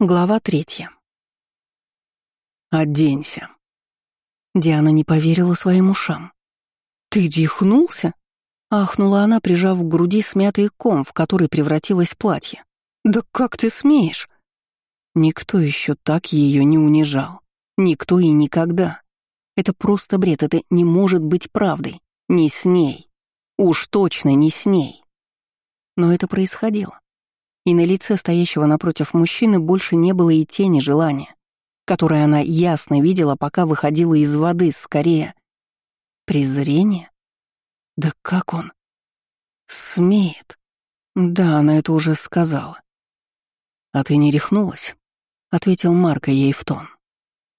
Глава третья. «Оденься». Диана не поверила своим ушам. «Ты рехнулся?» — ахнула она, прижав к груди смятый ком, в который превратилось платье. «Да как ты смеешь?» Никто еще так ее не унижал. Никто и никогда. Это просто бред, это не может быть правдой. Не с ней. Уж точно не с ней. Но это происходило и на лице стоящего напротив мужчины больше не было и тени желания, которое она ясно видела, пока выходила из воды, скорее. Презрение? Да как он? Смеет. Да, она это уже сказала. «А ты не рехнулась?» — ответил Марко ей в тон.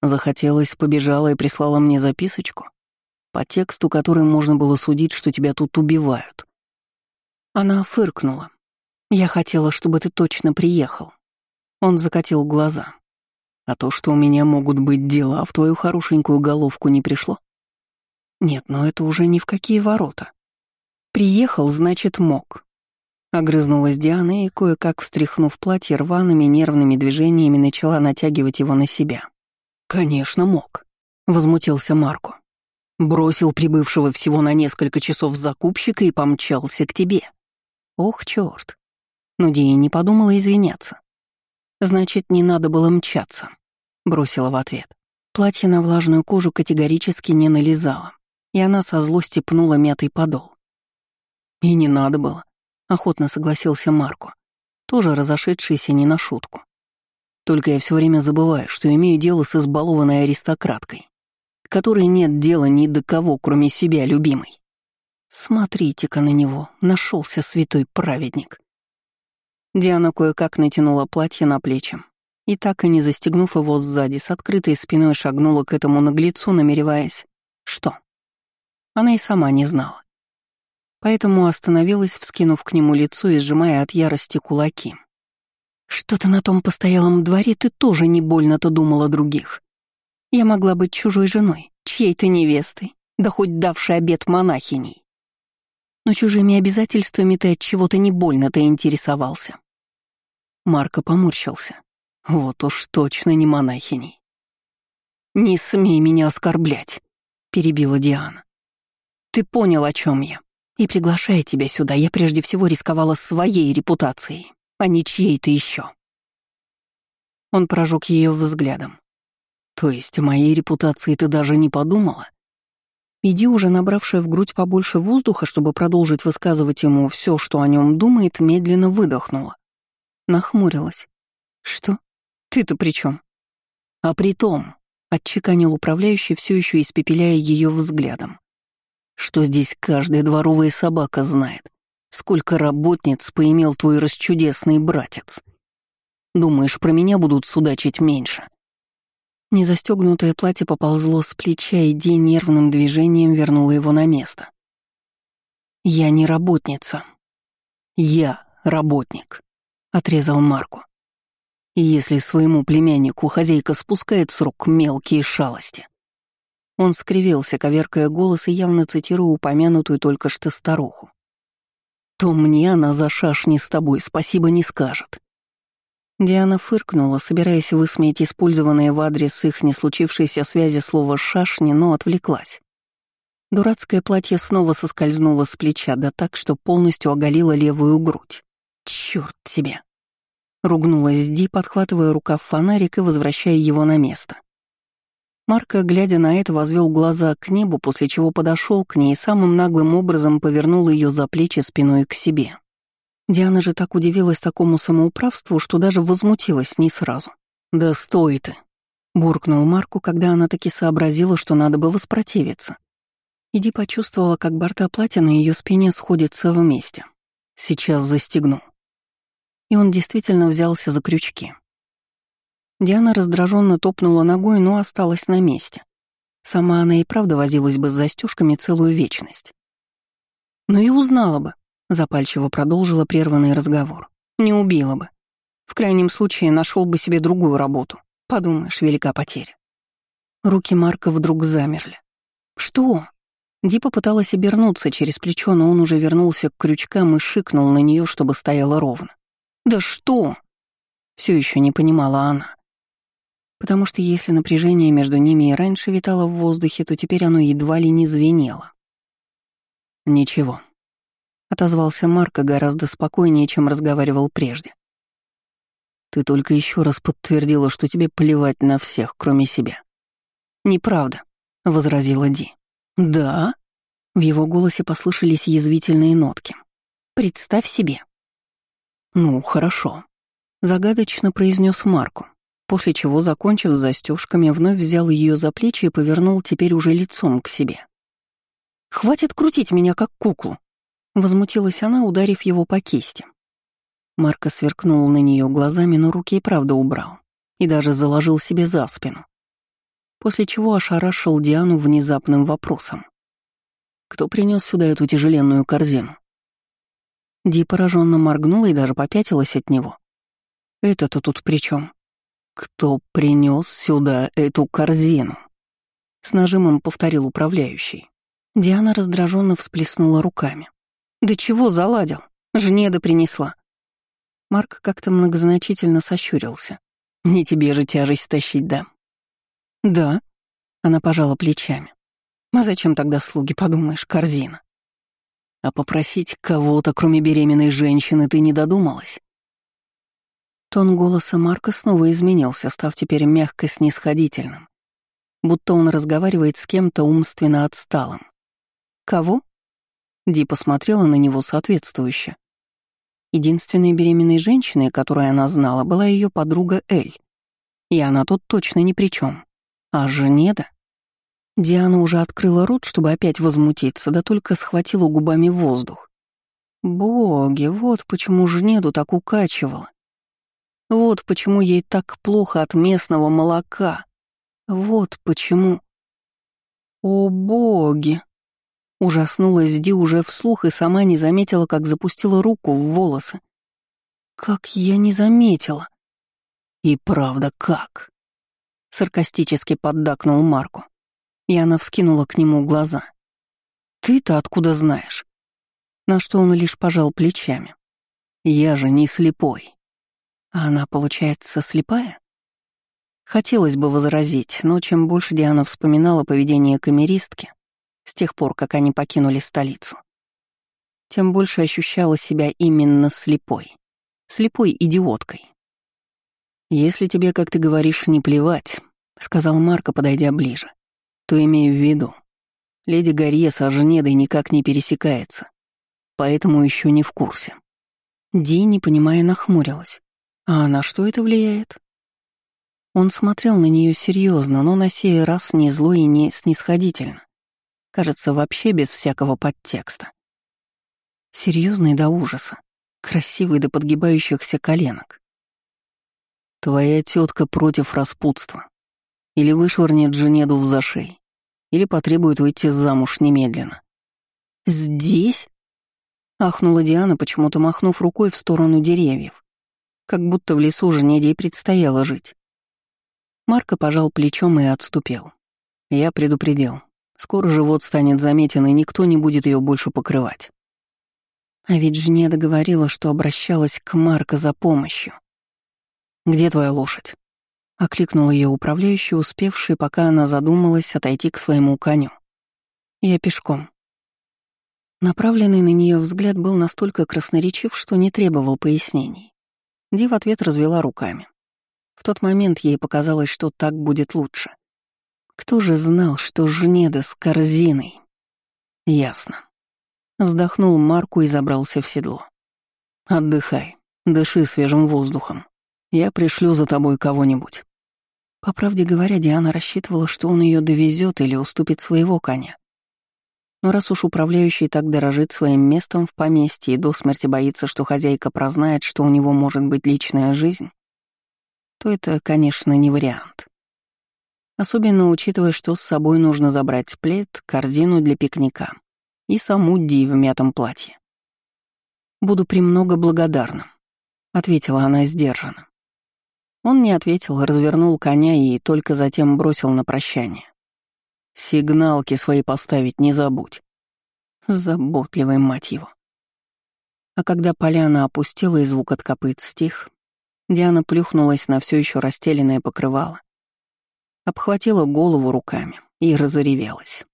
Захотелось, побежала и прислала мне записочку, по тексту которой можно было судить, что тебя тут убивают. Она фыркнула, я хотела, чтобы ты точно приехал. Он закатил глаза. А то, что у меня могут быть дела, в твою хорошенькую головку не пришло? Нет, но это уже ни в какие ворота. Приехал, значит, мог. Огрызнулась Диана и, кое-как встряхнув платье рваными нервными движениями, начала натягивать его на себя. «Конечно, мог», — возмутился Марко. Бросил прибывшего всего на несколько часов закупщика и помчался к тебе. Ох, чёрт. Но Дия не подумала извиняться. «Значит, не надо было мчаться», — бросила в ответ. Платье на влажную кожу категорически не налезало, и она со злости пнула мятый подол. «И не надо было», — охотно согласился Марко, тоже разошедшийся не на шутку. «Только я все время забываю, что имею дело с избалованной аристократкой, которой нет дела ни до кого, кроме себя, любимой. Смотрите-ка на него, нашелся святой праведник. Диана кое-как натянула платье на плечи и, так и не застегнув его сзади, с открытой спиной шагнула к этому наглецу, намереваясь... Что? Она и сама не знала. Поэтому остановилась, вскинув к нему лицо и сжимая от ярости кулаки. «Что-то на том постоялом дворе ты тоже не больно-то думала других. Я могла быть чужой женой, чьей-то невестой, да хоть давшей обед монахиней. Но чужими обязательствами ты от чего-то не больно-то интересовался. Марко поморщился. Вот уж точно не монахиней. «Не смей меня оскорблять», — перебила Диана. «Ты понял, о чем я. И приглашая тебя сюда, я прежде всего рисковала своей репутацией, а не чьей-то еще. Он прожег ее взглядом. «То есть моей репутации ты даже не подумала?» Иди уже набравшая в грудь побольше воздуха, чтобы продолжить высказывать ему все, что о нем думает, медленно выдохнула. Нахмурилась. «Что? Ты-то при чем? «А при том», — отчеканил управляющий, все еще испепеляя ее взглядом, «что здесь каждая дворовая собака знает, сколько работниц поимел твой расчудесный братец. Думаешь, про меня будут судачить меньше?» Незастегнутое платье поползло с плеча, и Ди нервным движением вернула его на место. «Я не работница. Я работник», — отрезал Марку. И если своему племяннику хозяйка спускает с рук мелкие шалости. Он скривился, коверкая голос и явно цитируя упомянутую только что старуху. «То мне она за шашни с тобой спасибо не скажет». Диана фыркнула, собираясь высмеять использованное в адрес их не случившейся связи слово «шашни», но отвлеклась. Дурацкое платье снова соскользнуло с плеча, да так, что полностью оголило левую грудь. Черт тебе! Ругнулась Ди, подхватывая рукав фонарик и возвращая его на место. Марко, глядя на это, возвел глаза к небу, после чего подошел к ней и самым наглым образом повернул ее за плечи спиной к себе. Диана же так удивилась такому самоуправству, что даже возмутилась не сразу. «Да стой ты!» — буркнул Марку, когда она таки сообразила, что надо бы воспротивиться. Иди почувствовала, как борта платья на ее спине сходятся вместе. «Сейчас застегну» и он действительно взялся за крючки. Диана раздраженно топнула ногой, но осталась на месте. Сама она и правда возилась бы с застежками целую вечность. «Ну и узнала бы», — запальчиво продолжила прерванный разговор. «Не убила бы. В крайнем случае нашел бы себе другую работу. Подумаешь, велика потеря». Руки Марка вдруг замерли. «Что?» Ди попыталась обернуться через плечо, но он уже вернулся к крючкам и шикнул на нее, чтобы стояла ровно. «Да что?» Все еще не понимала она. Потому что если напряжение между ними и раньше витало в воздухе, то теперь оно едва ли не звенело. «Ничего», — отозвался Марко гораздо спокойнее, чем разговаривал прежде. «Ты только еще раз подтвердила, что тебе плевать на всех, кроме себя». «Неправда», — возразила Ди. «Да?» В его голосе послышались язвительные нотки. «Представь себе». «Ну, хорошо», — загадочно произнес Марку, после чего, закончив с застежками, вновь взял ее за плечи и повернул теперь уже лицом к себе. «Хватит крутить меня, как куклу!» — возмутилась она, ударив его по кисти. Марко сверкнул на нее глазами, но руки и правда убрал, и даже заложил себе за спину после чего ошарашил Диану внезапным вопросом. «Кто принес сюда эту тяжеленную корзину?» Ди пораженно моргнула и даже попятилась от него. «Это-то тут при чем? «Кто принес сюда эту корзину?» С нажимом повторил управляющий. Диана раздраженно всплеснула руками. «Да чего заладил? Жнеда принесла». Марк как-то многозначительно сощурился. «Не тебе же тяжесть тащить, да?» «Да», — она пожала плечами. «А зачем тогда слуги, подумаешь, корзина?» «А попросить кого-то, кроме беременной женщины, ты не додумалась?» Тон голоса Марка снова изменился, став теперь мягко снисходительным, будто он разговаривает с кем-то умственно отсталым. «Кого?» Ди посмотрела на него соответствующе. Единственной беременной женщиной, которую она знала, была ее подруга Эль. И она тут точно ни при чем. А Женеда? Диана уже открыла рот, чтобы опять возмутиться, да только схватила губами воздух. Боги, вот почему Жнеду так укачивала. Вот почему ей так плохо от местного молока. Вот почему... О, боги! Ужаснулась Ди уже вслух и сама не заметила, как запустила руку в волосы. Как я не заметила. И правда, как? Саркастически поддакнул Марку. И она вскинула к нему глаза. «Ты-то откуда знаешь?» На что он лишь пожал плечами. «Я же не слепой». А она, получается, слепая? Хотелось бы возразить, но чем больше Диана вспоминала поведение камеристки с тех пор, как они покинули столицу, тем больше ощущала себя именно слепой. Слепой идиоткой. «Если тебе, как ты говоришь, не плевать», — сказал Марко, подойдя ближе, — «то имей в виду, леди Гарье с Ажнедой никак не пересекается, поэтому еще не в курсе». Ди, не понимая, нахмурилась. «А на что это влияет?» Он смотрел на нее серьезно, но на сей раз не зло и не снисходительно. Кажется, вообще без всякого подтекста. Серьезный до ужаса, красивый до подгибающихся коленок. Твоя тетка против распутства. Или вышвырнет Женеду в зашей, или потребует выйти замуж немедленно. «Здесь?» — ахнула Диана, почему-то махнув рукой в сторону деревьев, как будто в лесу Женеде и предстояло жить. Марко пожал плечом и отступил. Я предупредил. Скоро живот станет заметен, и никто не будет ее больше покрывать. А ведь Жнеда говорила, что обращалась к Марко за помощью. «Где твоя лошадь?» — окликнул ее управляющий, успевший, пока она задумалась, отойти к своему коню. «Я пешком». Направленный на нее взгляд был настолько красноречив, что не требовал пояснений. Ди в ответ развела руками. В тот момент ей показалось, что так будет лучше. Кто же знал, что Жнеда с корзиной? Ясно. Вздохнул Марку и забрался в седло. «Отдыхай, дыши свежим воздухом. Я пришлю за тобой кого-нибудь». По правде говоря, Диана рассчитывала, что он ее довезет или уступит своего коня. Но раз уж управляющий так дорожит своим местом в поместье и до смерти боится, что хозяйка прознает, что у него может быть личная жизнь, то это, конечно, не вариант. Особенно учитывая, что с собой нужно забрать плед, корзину для пикника и саму Ди в мятом платье. «Буду премного благодарна», — ответила она сдержанно. Он не ответил, развернул коня и только затем бросил на прощание. «Сигналки свои поставить не забудь». Заботливая мать его. А когда поляна опустела и звук от копыт стих, Диана плюхнулась на все еще расстеленное покрывало, обхватила голову руками и разоревелась.